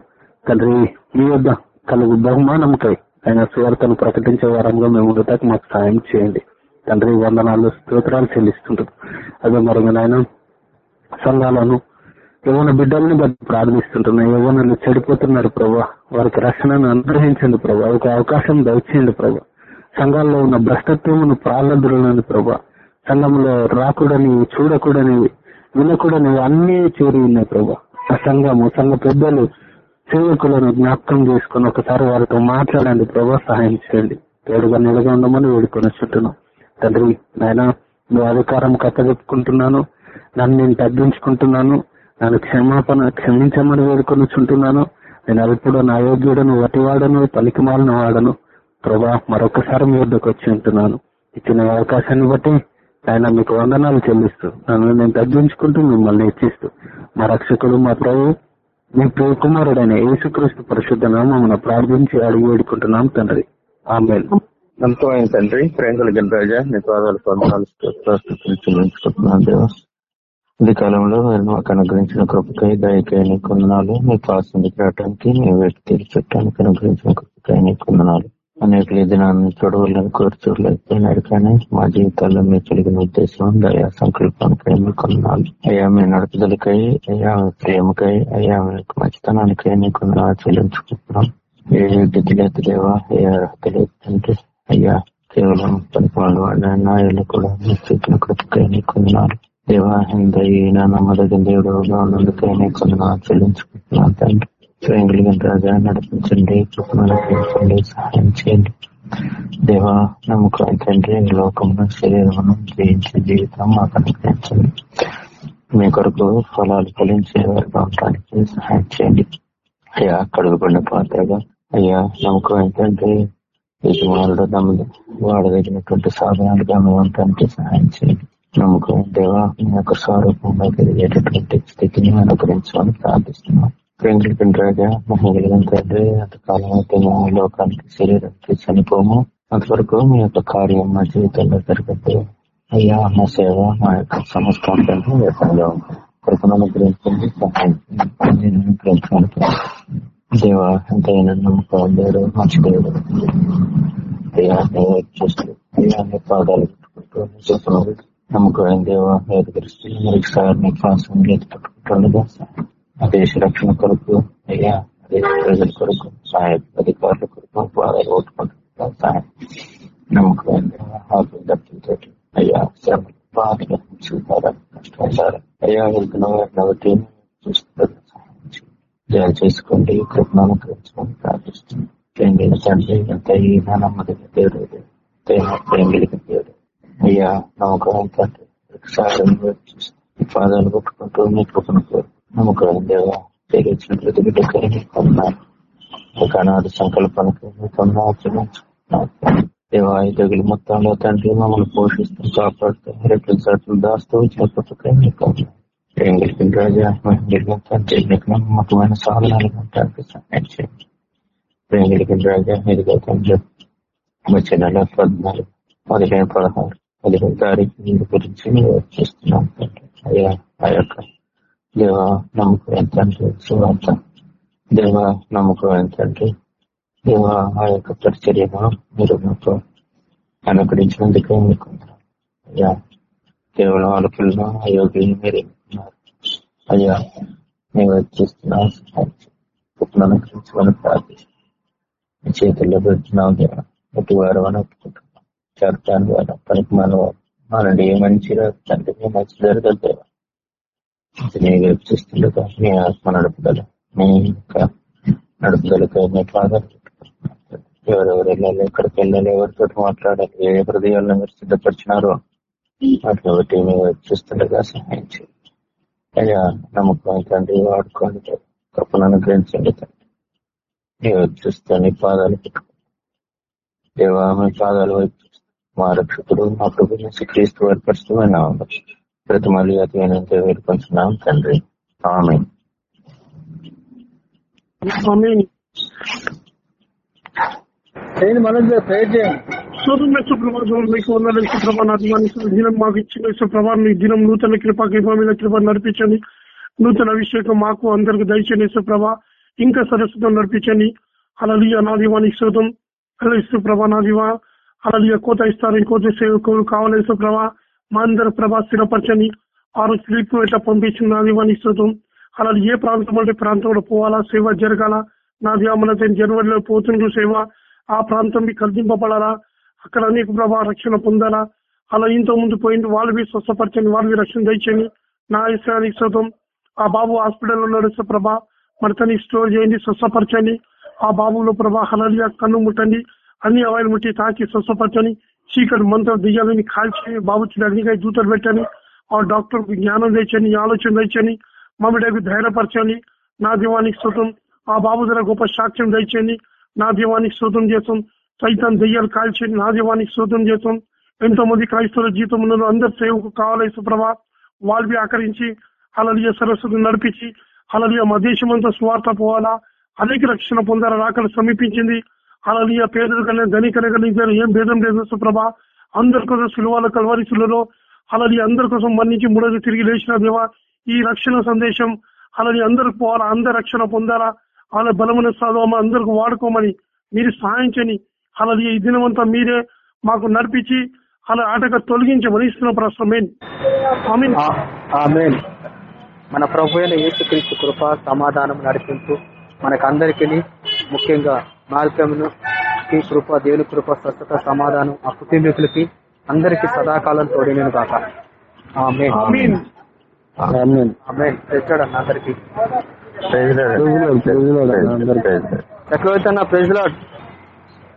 తండ్రి మీ వద్ద కలుగు బహుమానంకై ఆయన సువార్తను ప్రకటించే వారంగా మేము ఉండటానికి మాకు సాయం చేయండి. తండ్రి వందనాలు స్తోత్రాలు చెల్లిస్తుంటారు అదే మరొక నాయన సంఘాలను యవన బిడ్డల్ని బట్టి ప్రార్థిస్తుంటున్నాయి యవనలు చెడిపోతున్నారు ప్రభా. వారికి రక్షణను అనుగ్రహించండి ప్రభా. ఒక అవకాశం దయచేయండి ప్రభా. సంఘాల్లో ఉన్న భ్రష్టత్వమును ప్రారంభులని ప్రభా. సంఘంలో రాకూడని చూడకూడని వినకూడని అన్ని చేరి ఉన్నాయి ప్రభా. ఆ సంఘము సంఘ పెద్దలు సేవకులను జ్ఞాపకం చేసుకుని ఒకసారి వారితో మాట్లాడండి ప్రభా. సహాయం చేయండి. తోడుగా నిలగా ఉండమని వేడుకొని చుట్టున్నాం తండ్రి నాయన నువ్వు అధికారం కప్పచెప్పుకుంటున్నాను నన్ను నేను తగ్గించుకుంటున్నాను నన్ను క్షమాపణ క్షమించమని వేడుకొని చుంటున్నాను నేను అప్పుడు నా యోగ్యుడను వటివాడను పలికిమాలను వాడను. ప్రభా మరొకసారి మీ వద్దకు వచ్చి ఉంటున్నాను. ఇచ్చిన అవకాశాన్ని బట్టి ఆయన మీకు వందనాలు చెల్లిస్తూ నన్ను నేను తగ్గించుకుంటూ మిమ్మల్ని హెచ్చిస్తూ మా రక్షకుడు మా ప్రభు మీ ప్రియ కుమారుడైన యేసుక్రీస్తు పరిశుద్ధ నామమున ప్రార్థించి అడిగి వేడుకుంటున్నాం తండ్రి. ఆమె నమ్మకమైన తండ్రి ప్రేమ కలిగిన రాజా నీ పాదాలు పొందాలు చెల్లించుకుంటున్నాను దేవా ఇది కాలంలో మీరు మాకు అనుగ్రహించిన కృపకై దయకై నీ కొందనాలు మీ పాసింది రావడానికి మీ వ్యక్తి చుట్టానికి అనుగ్రహించిన కృపకై నీ కొందనాలు అనేక దినాన్ని చూడవాలని కోరుచూడలేకపోయినారు కానీ మా జీవితాల్లో మీరు కలిగిన ఉద్దేశం దయా సంకల్పానికై మీ కొందనాలు అయ్యా మీ నడుపుదలకై అయ్యా మీ ప్రేమకై అయ్యా మీ యొక్క మంచితనానికై నీ కొందనాలు చెల్లించుకుంటున్నాం. ఏ యోగ్యత లేవా ఏ అర్హత లేదు తండ్రి అయ్యా కేవలం పరిపాలన వాడిన నాయలు కూడా మీ చూపిన కృపకై నీ కొందనాలు దేవా నమ్మదగిన దేవుడుగా ఉన్నందుకైనా కొందనాలు చెల్లించుకుంటున్నాను తండ్రి. స్వయం కలిగిన రాజా నడిపించండి. కృపణలు సహాయం చేయండి. దేవా నమ్మకం తండ్రి ఈ లోకంలో శరీరం జయించే జీవితం మాకు అనుగ్రహించండి. మీ కొరకు ఫలాలు ఫలించే వారికి అవటానికి సహాయం చేయండి. అయ్యా కడుగుబడిన పాత్రగా. అయ్యా నమ్మకం ఏంటంటే యజమానుడు నమ్మదు వాడదగినటువంటి సాధనాలుగా మేము సహాయం చేయండి. నమ్మకం దేవా మీ యొక్క స్వరూపంలో పెరిగేటటువంటి స్థితిని అనుగ్రహించమని ప్రార్థిస్తున్నాం. ప్రేంగులకి రాగా మహిళలు తండ్రి అంతకాలం అయితే మా లోకానికి శరీరానికి చనిపోము అంతవరకు మీ యొక్క కార్యం మా జీవితంలో జరగద్దు అయ్యా మా సేవ మా యొక్క సంస్థ తండ్రి కృపను అనుగ్రహించండి సహాయం చేయండి. నేను అనుగ్రహించాలి దేవా ఎంతైనా నమ్మకం దేవుడు మంచి దేవుడు. అయ్యా చూస్తూ పాదాలు పెట్టుకుంటూ నీ నమ్మకం దేవా ఎదుగురిస్తూ మరి సార్ నీ శ్వాసం పట్టుకుంటుండగా ఆ దేశ రక్షణ కొరకు అయ్యా దేశ ప్రజల కొరకు సహాయ అధికారుల కొరకు పాదాలు ఓటుకుంటుండగా సహాయం నమ్మకం దేవా ఆకులు దప్పులతో అయ్యా శ్రమ బాధలు చూపారా అయ్యా వెళ్తున్న వారిని చూస్తున్నారు సహాయం చేసుకోండి ప్రార్థిస్తున్నాం. ప్రేమ తండ్రి ఎంత ఈ నమ్మదగిన దేవుడు ప్రేమ ప్రేమ కలిగిన దేవుడు అయ్యా నమ్మకం తండ్రి ఒకసారి పాదాలు కొట్టుకుంటూ మీకు కృపను నమ్మకం దేవా తెలియచిన ప్రతి బిడ్డకైనా కొన్నాను ఒక అనాథ సంకల్పానికి దేవాయుధులు మొత్తంలో తండ్రి మమ్మల్ని పోషిస్తూ కాపాడుతూ రెట్ల సార్లు దాస్తూ చేపట్టుకై మీకు ఎంగిలికి రాజా మహిళ తండ్రి మీకు నమ్మకమైన సాధనాలు ఉండడానికి సహాయం చేయండి ఎంగిలికి రాజా వచ్చే నెల పద్నాలుగు పదిహేను పదహారు పదిహేను తారీఖు దీని గురించి మేము చూస్తున్నాం అయ్యా ఆ యొక్క దేవ నమ్మకం ఎంత అంటే శివార్త దేవ నమ్మకం ఎంత అంటే దేవ ఆ యొక్క పరిచర్యను మీరు మాకు అనుగ్రహించినందుకే మీకు అయ్యా కేవలం ఆలోచనలు అయోగ్యులు మీరు అయ్యా మేము చూస్తున్నాం. అనుగ్రహించమని ప్రార్థిస్తున్నాం. చేతుల్లో పెడుతున్నావు దేవా ప్రతి వారు అని ఒప్పుకుంటున్నాం చేస్తాను ద్వారా పనికి మన మనండి ఏ మంచిగా తండ్రి మంచి జరగదు దేవా నీ వైపు చూస్తుండగా మీ ఆత్మ నడుపుదల మీ యొక్క నడుపుదలకై మీ పాదాలు ఎవరెవరు వెళ్ళాలి ఎక్కడికి వెళ్ళాలి ఎవరితో మాట్లాడాలి ఏ హృదయాలను మీరు సిద్ధపరిచినారో వాటిని బట్టి మీరు చూస్తుండగా సహాయం చేయండి అయ్యా నమ్మకం తండ్రి వాడుకోండి కృపను అనుగ్రహించండి తండ్రి నీవు చూస్తే నీ పాదాలు పెట్టుకో దేవా మీ పాదాలు వైపు మా రక్షకుడు మా ప్రభు క్రీస్తు వారి పరిస్థితమైన ప్రతి మళ్ళీ అతి వేడుకొంచున్నాం తండ్రి. ఆమె ఆమేన్. ప్రేయర్ చేయండి మీకు వందల సుప్రభా నా దివానికి దినం మాకు ఇచ్చిన సుప్రభా మీ దినం నూతన కృప కృప మీద కృప నడిపించండి. నూతన అభిషేకం మాకు అందరికి దయచేయండి సుప్రభ ఇంకా సరస్వతం నడిపించండి అలలియ నా దీవానికి శోధం అలా సుప్రభ నా దివా అలలియ కోత ఇస్తారు ఇంకోత సేవకులు కావాలి ప్రభా మా అందరి ప్రభా స్థిరపరచని ఆరు స్త్రీకు ఎట్లా పంపించింది నా దీవానికి అలా ఏ ప్రాంతం అంటే ప్రాంతంలో పోవాలా సేవ జరగాల నా దివా జనవరిలో పోతుండ్రు సేవ ఆ ప్రాంతం కల్పింపబడాలా అక్కడ అనేక ప్రభా రక్షణ పొందాలా అలా ఇంత ముందు పోయింది వాళ్ళవి స్వస్థపరచని వాళ్ళవి రక్షణ తెచ్చని నా ఇష్టానికి శోతం ఆ బాబు హాస్పిటల్లో ఉన్నాడు ప్రభా మరి తను స్టోర్ చేయండి స్వస్థపరచండి. ఆ బాబులో ప్రభా హలలియా కన్ను ముట్టండి. అన్ని అవైలు ముట్టి తాకి స్వస్థపరచని చీకటి మంత్రం దియ్యాలని కాల్చి బాబు అగ్నికాయ దూతలు పెట్టండి. ఆ డాక్టర్ జ్ఞానం తెచ్చని ఆలోచన తెచ్చండి. మమ్మడికి ధైర్యపరచండి. నా దీవానికి శృతం ఆ బాబు ధర గొప్ప సాక్ష్యం తెచ్చండి. నా దీవానికి శృతం చేస్తాం. సైతం దెయ్యాలు కాల్చండి నా దీవానికి శృతం చేస్తాం. ఎంతో మంది క్రైస్తవుల జీవితం ఉన్నారు అందరు సేవకు కావాలి సుప్రభ. వాళ్ళవి ఆకరించి అలలియ సరస్వతి నడిపించి అలలియ మా దేశమంతా స్వార్థ పోవాలా? అనేక రక్షణ పొందాల రాకలు సమీపించింది. అలలియ పేదలు కన్నా ధనికన ఏం భేదం లేదు సుప్రభ అందరి కోసం సులువాల కల్వరిసులలో అలలియ అందరి కోసం మన్నించి మూడోది తిరిగి లేచిన దేవా ఈ రక్షణ సందేశం. అలలి అందరికి పోవాలా? అందరు రక్షణ పొందాలా? అలా బలమైన సాధవ అందరికి వాడుకోమని మీరు సాయించని అలలి ఈ దినమంతా మీరే మాకు నడిపించి అలా ఆటగా తొలగించమని ఇస్తున్న ప్రశ్న ఆమీన్. ఆమేన్. మన ప్రభు అయిన యేసుక్రీస్తు కృప సమాధానం నడిపింపు మనకందరికి ముఖ్యంగా మార్గమును ఈ కృప దేవుని కృప స్వస్థత సమాధానం ఆ కుటుంబీకులకి అందరికి సదాకాలం తోడినను కాక ఆమేన్. ఆమీన్. ఆమేన్. ఆమేన్. తెచ్చాడు అన్న అందరికి